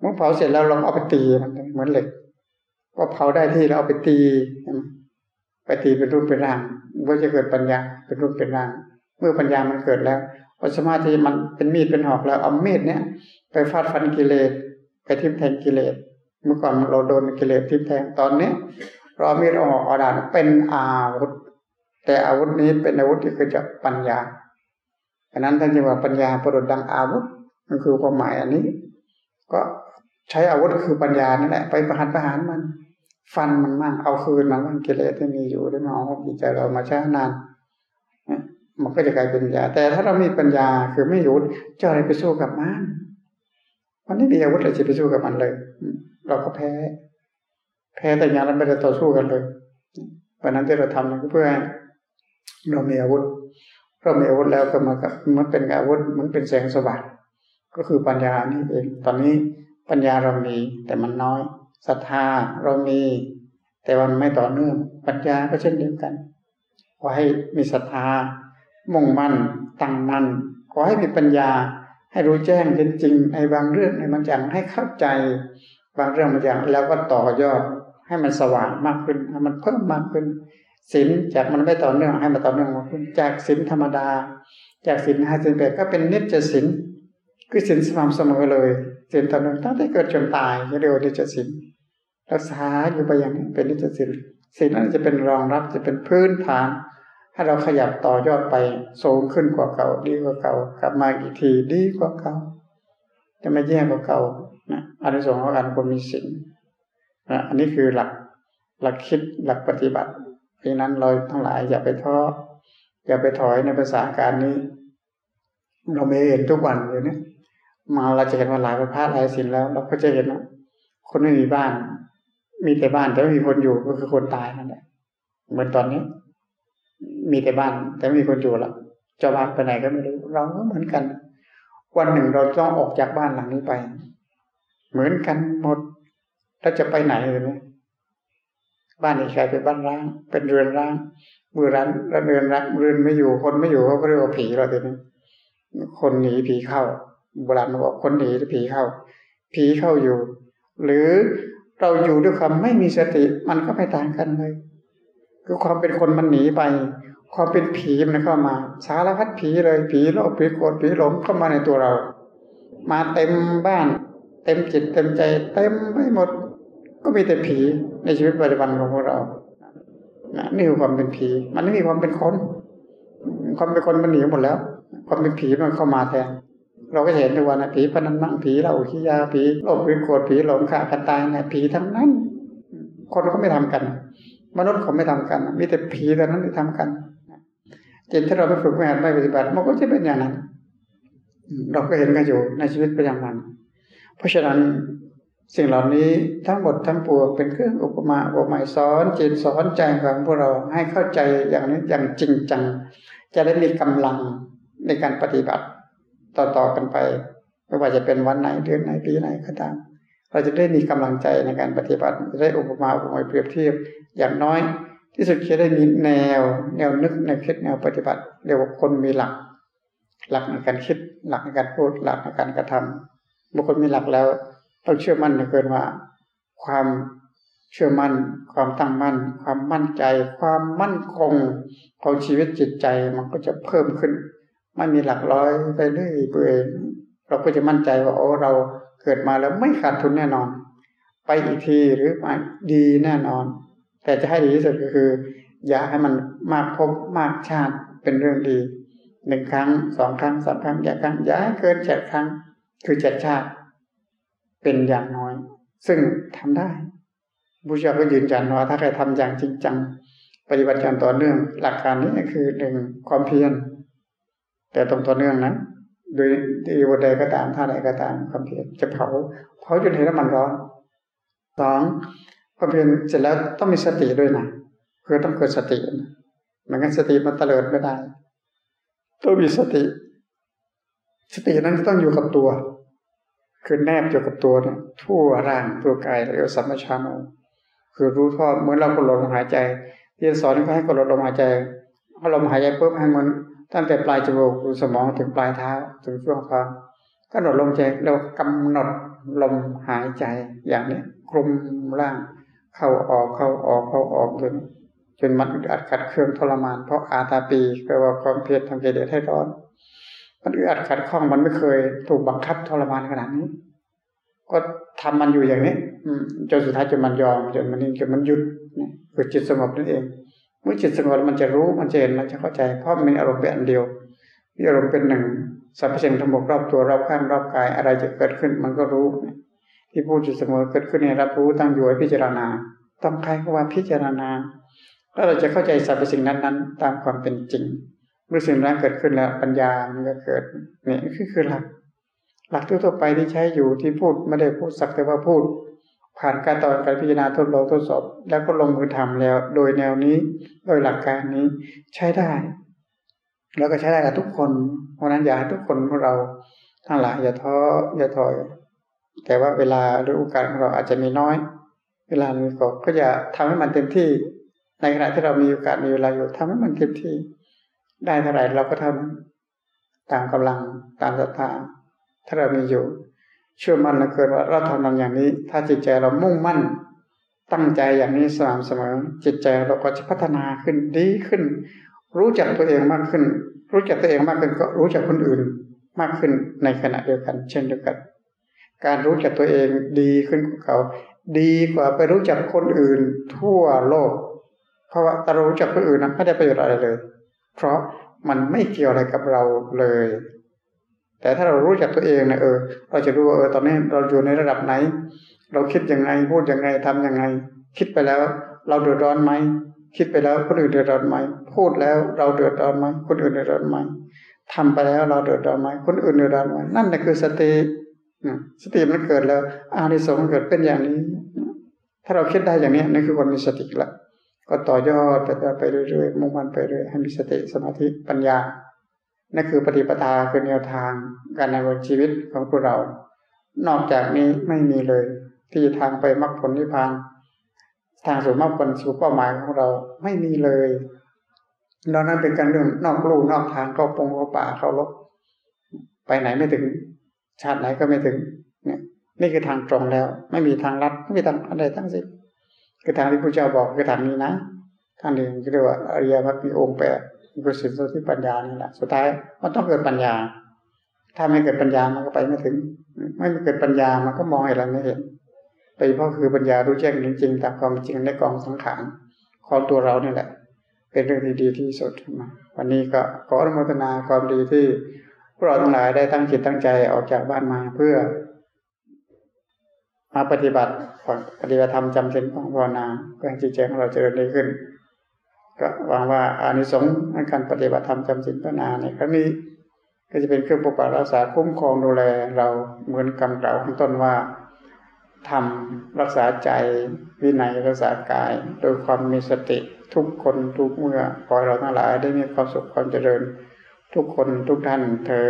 [SPEAKER 1] เมื่อเผาเสร็จแล้วเราเอาไปตีมันเหมือนเหล็กพอเผาได้ที่เราเอาไปตีไปตีเป็นรูปเป็นร่างก็จะเกิดปัญญาเป็นรูปเป็นร่าง เมื่อปัญญามันเกิดแล้วพอสมาธิมันเป็นมีดเป็นหอกแล้วเอามีดเนี้ยไปฟาดฟันกิเลสไปทิ่มแทงกิเลส เมื่อก่อนเราโดนกิเลสทิ่มแทงตอนเนี้ยเรามีดออกอาดานเป็นอาวุธ แต่อาวุธนี้เป็นอาวุธที่เกิดจากปัญญา ฉะนั้นท่านจึงว่าปัญญาประดุดดังอาวุธมันคือความหมายอันนี้ ก็ใช้อาวุธคือปัญญานั่นแหละไปประหารประหารมัน ฟันมันมั่งเอาคืนมันมั่งกิเลสที่มีอยู่ที่มองว่าจิตใจเรามาช้านานมันก็จะกลายเป็นปัญญา แต่ถ้าเรามีปัญญาคือไม่หยุดจะอะไรไปสู้กับมันมันไม่มีอาวุธอะไรจะไปสู้กับมันเลย เราก็แพ้ แพ้แต่ยังเราไม่ได้ต่อสู้กันเลยเพราะนั้นที่เราทำก็เพื่อเรามีอาวุธ เรามีอาวุธแล้วก็มากับมันเป็นอาวุธมันเป็นแสงสว่างก็คือปัญญานี่เอง ตอนนี้ปัญญาเรามีแต่มันน้อยศรัทธาเรามี แต่มันไม่ต่อเนื่องปัญญาก็เช่นเดียวกันขอให้มีศรัทธามุ่งมั่นตั้งมั่นขอให้มีปัญญาให้รู้แจ้งจริงๆในบางเรื่องในบางอย่างให้เข้าใจ บางเรื่องบางอย่างแล้วก็ต่อยอดให้มันสว่างมากขึ้นให้มันเพิ่มมากขึ้น ศีลจากมันไม่ต่อเนื่องให้มันต่อเนื่องมาขึ้นจากศีลธรรมดา จากศีลห้าศีลแปดก็เป็นนิจศีลคือศีลสม่ำเสมอเลยศีลต่อเนื่องตั้งแต่เกิดจนตายเรียกว่านิจศีลรักษาอยู่ไปอย่างนี้เป็นนิจศีลศีลนั้นจะเป็นรองรับจะเป็นพื้นฐานให้เราขยับต่อยอดไปสูงขึ้นกว่าเก่า ดีกว่าเก่ากลับมาอีกทีดีกว่าเก่าจะไม่แย่กว่าเก่านะอันนี้สงของการคนมีศีลนะอันนี้คือหลักหลักคิดหลักปฏิบัติ เพราะนั้นเราทั้งหลายอย่าไปท้ออย่าไปถอยในภาษาการนี้ เราไม่เห็นทุกวันเลยเนี่ยมาเราจะเห็นว่าหลายประพาสหลายสินแล้ว เราก็จะเห็นว่าคนไม่มีบ้าน มีแต่บ้านแต่ไม่มีคนอยู่ก็คือคนตายนั่นแหละเหมือนตอนนี้ มีแต่บ้าน แต่ไม่มีคนอยู่ละเจ้าบ้านไปไหนก็ไม่รู้เราก็เหมือนกัน วันหนึ่งเราต้องออกจากบ้านหลังนี้ไป เหมือนกันหมดเราจะไปไหนเลย บ้านอีกใครเป็นบ้านร้าง เป็นเรือนร้างเมื่อร้านเรือนร้างเรือนไม่อยู่คนไม่อยู่เขาก็เรียกว่าผีเราทีนี้คนหนีผีเข้าโบราณบอกคนหนีผีเข้า ผีเข้าอยู่ หรือเราอยู่ด้วยความไม่มีสติมันก็ไม่ต่างกันเลยคือความเป็นคนมันหนีไป ความเป็นผีมันเข้ามา สารพัดผีเลยผีโลภผีโกรธผีหลงเข้ามาในตัวเรา มาเต็มบ้าน เต็มจิตเต็มใจ เต็มไปหมด ก็มีแต่ผีในชีวิตปัจจุบันของพวกเรานี่คือความเป็นผี มันไม่มีความเป็นคน ความเป็นคนมันหนีหมดแล้ว ความเป็นผีมันเข้ามาแทน เราก็เห็นทุกวันนะผีพนันมั่งผีเราขี้ยาผีโลภผีโกรธผีหลงฆ่ากันตายนะผีทั้งนั้น คนเขาไม่ทำกัน มนุษย์เขาไม่ทำกัน มีแต่ผีแต่นั้นที่ทำกันจิตถ้าเราไม่ฝึกไม่หัดไม่ปฏิบัติมันก็จะเป็นอย่างนั้น เราก็เห็นกันอยู่ในชีวิตประจำวัน เพราะฉะนั้น สิ่งเหล่านี้ทั้งหมดทั้งปวงเป็นเครื่องอุปมาอุปไมยสอนจิตสอนใจของพวกเราให้เข้าใจอย่างนี้อย่างจริงจัง จะได้มีกำลังในการปฏิบัติต่อๆกันไป ไม่ว่าจะเป็นวันไหนเดือนไหนปีไหนก็ตามเราจะได้มีกำลังใจในการปฏิบัติจะได้อุปมาอุปไมยเปรียบเทียบอย่างน้อย ที่สุดจะได้มีแนว แนวนึกแนวคิดแนวปฏิบัติเรียกว่าคนมีหลัก หลักในการคิด หลักในการพูดหลักในการกระทำบุคคลมีหลักแล้ว ต้องเชื่อมั่นเกินว่า ความเชื่อมั่น ความตั้งมั่น ความมั่นใจ ความมั่นคงของชีวิตจิตใจมันก็จะเพิ่มขึ้น ไม่มีหลักร้อยไปเรื่อยเปื่อยเราก็จะมั่นใจว่าโอ้เราเกิดมาแล้วไม่ขาดทุนแน่นอน ไปอีกทีหรือไปดีแน่นอน แต่จะให้ดีที่สุดก็คือ อย่าให้มันมากพบมากชาติเป็นเรื่องดีหนึ่งครั้งสองครั้งสามครั้งอย่าครั้งอย่าให้เกินเจ็ดครั้ง คือเจ็ดชาติ เป็นอย่างน้อย ซึ่งทำได้บูชาก็ยืนยันว่าถ้าใครทำอย่างจริงจัง ปฏิบัติการต่อเนื่อง หลักการนี้คือหนึ่งความเพียรแต่ตรงต่อเนื่องนะโดยที่วันใดก็ตามท่าใดก็ตามความเพียรจะเผาเผาจนเห็นน้ำมันร้อนสองความเพียรเสร็จแล้วต้องมีสติด้วยนะคือต้องเกิดสติมันงั้นสติมันเตลิดไม่ได้ต้องมีสติ สตินั้นต้องอยู่กับตัว คือแนบอยู่กับตัวเนี่ยทั่วร่างตัวกายเรียกสัมปชัญญะคือรู้ทอดเหมือนเรากดลมหายใจที่สอนให้ให้กดลมหายใจพอลมหายใจปุ๊บให้มันตั้งแต่ปลายจมูกถึงสมองถึงปลายเท้าถึงช่วงท้องก็หนดลมใจเรากำหนดลมหายใจอย่างนี้คลุมร่าง เข้าออกเข้าออกเข้าออกจนจนมันอัดขัดเครื่องทรมาน เพราะอาตาปีแปลว่าความเพียรทำใจเดือดให้ร้อน มันอึดอัดขัดข้องมันไม่เคย ถูกบังคับทรมานขนาดนี้ ก็ทำมันอยู่อย่างนี้ อืจนสุดท้ายจนมันยอมจนมันนิ่งจนมันหยุดนี่คือจิตสงบนั่นเอง เมื่อจิตสงบมันจะรู้มันจะเห็นมันจะเข้าใจ เพราะมันอารมณ์เป็นอันเดียวมีอารมณ์เป็นหนึ่งสรรพสิ่งทั้งหมดรอบตัวรอบข้างรอบกายอะไรจะเกิดขึ้นมันก็รู้ ที่พูดจิตสงบเกิดขึ้นในรับรู้ตั้งอยู่ให้พิจารณา ต้องใครก็ว่าพิจารณาแล้วเราจะเข้าใจสรรพสิ่งนั้นๆ ตามความเป็นจริง เมื่อสิ่งนั้นเกิดขึ้นแล้วปัญญามันก็เกิดนี่คือคือหลัก หลักทั่วไปที่ใช้อยู่ที่พูดไม่ได้พูดสักแต่ว่าพูด ผ่านการต่อการพิจารณาทดลองทดสอบ แล้วก็ลงมือทำแล้ว โดยแนวนี้โดยหลักการนี้ใช้ได้ แล้วก็ใช้ได้กับทุกคน เพราะนั้นอย่าให้ทุกคนของเราทั้งหลายอย่าท้ออย่าถอย แต่ว่าเวลาหรือโอกาสของเราอาจจะมีน้อย เวลามีก็ก็จะทำให้มันเต็มที่ ในขณะที่เรามีโอกาสมีเวลาอยู่ทำให้มันเต็มที่ ได้เท่าไหร่เราก็ทำตามกำลังตามศรัทธาถ้าเรามีอยู่ เชื่อมั่นนะเกิดว่าเราทำทำอย่างนี้ ถ้าจิตใจเรามุ่งมั่น ตั้งใจอย่างนี้สม่ำเสมอ จิตใจเราก็จะพัฒนาขึ้นดีขึ้น รู้จักตัวเองมากขึ้น รู้จักตัวเองมากขึ้น ก็รู้จักคนอื่นมากขึ้นในขณะเดียวกัน เช่นเดียวกัน การรู้จักตัวเองดีขึ้นกว่าเขา ดีกว่าไปรู้จักคนอื่นทั่วโลก เพราะว่าแต่รู้จักคนอื่นนั้นไม่ได้ประโยชน์อะไรเลย เพราะมันไม่เกี่ยวอะไรกับเราเลย แต่ถ้าเรารู้จักตัวเองนะเออ เราจะรู้ว่าเออตอนนี้เราอยู่ในระดับไหน เราคิดยังไงพูดยังไงทํำยังไง คิดไปแล้ว เราเดือดร้อนไหมคิดไปแล้วคนอื่นเดือดร้อนไหมพูดแล้วเราเดือดร้อนไหมคนอื่นเดือดร้อนไหมทำไปแล้วเราเดือดร้อนไหมคนอื่นเดือดร้อนไหมนั่นแหละคือสติสติมันเกิดแล้วอานิสงส์เกิดเป็นอย่างนี้ ถ้าเราคิดได้อย่างนี้นั่นคือคนมีสติละ ก็ต่อยอดไปไปเรื่อยๆมุ่งมันไปเรื่อยให้มีสติสมาธิปัญญา นั่นคือปฏิปทาคือแนวทางการดำเนินชีวิตของพวกเรา นอกจากนี้ไม่มีเลย ที่ทางไปมรรคผลนิพพาน ทางสู่มรรคผลสู่เป้าหมายของเราไม่มีเลยเรานั้นเป็นการเรื่องนอกลู่นอกทางเข้าปงเข้าป่าเข้าลบไปไหนไม่ถึง ชาติไหนก็ไม่ถึงเนี่ยนี่คือทางตรงแล้ว ไม่มีทางลัดไม่มีทางอะไรทั้งสิ้น คือทางที่พระเจ้าบอกคือทางนี้นะทางหนึ่งเรียกว่าอริยมรรคมีองค์แปดมีกุศลสติปัญญานี่แหละสุดท้ายมันต้องเกิดปัญญา ถ้าไม่เกิดปัญญามันก็ไปไม่ถึง ไม่เกิดปัญญามันก็มองอะไรไม่เห็นไปเพราะคือปัญญารู้แจ้งจริงๆตามความจริงในกองสังขารของตัวเรานี่แหละ เป็นเรื่องที่ดีที่สุดมาวันนี้ก็ขออนุโมทนาความดีที่พวกเราทั้งหลายได้ตั้งจิตตั้งใจออกจากบ้านมาเพื่อ มาปฏิบัติปฏิบัติธรรมจำเป็นของภาวนาเพื่อให้จิตใจของเราเจริญได้ขึ้น ก็หวังว่าอานิสงส์ในการปฏิบัติธรรมจำสินภาวนาในครั้งนี้ก็จะเป็นเครื่องปกปักรักษาคุ้มครองดูแลเราเหมือนคำกล่าวข้างต้นว่าทำรักษาใจวินัยรักษากาย โดยความมีสติทุกคนทุกเมื่อขอเราทั้งหลายได้มีความสุขความเจริญ ทุกคนทุกท่านเทอ